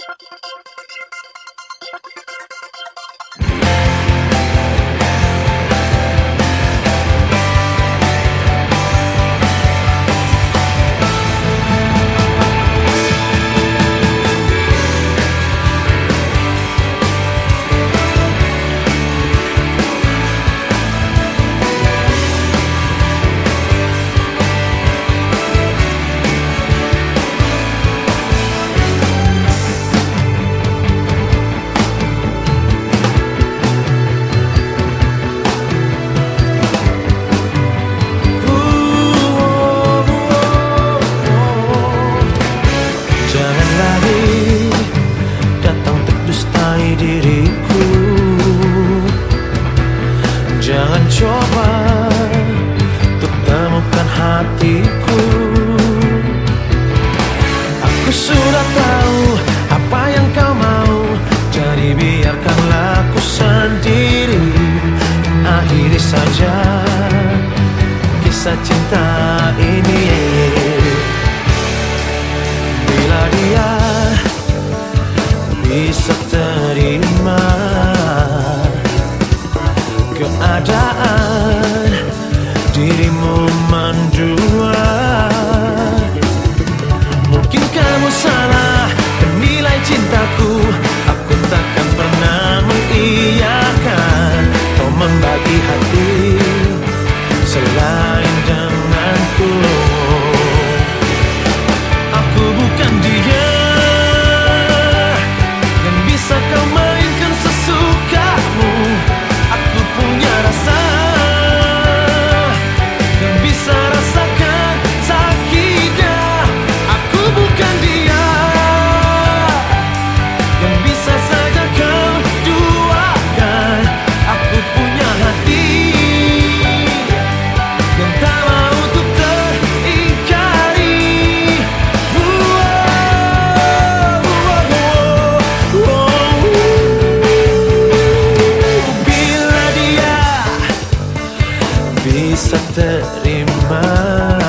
キャッキャッキャッキャッキャッ! Hatiku. Aku sudah tahu apa yang kau mau Jadi biarkanlah aku sendiri. Akhiri saja kisah cinta ini. Bila dia bisa terima keadaan dirimu mendua سترمان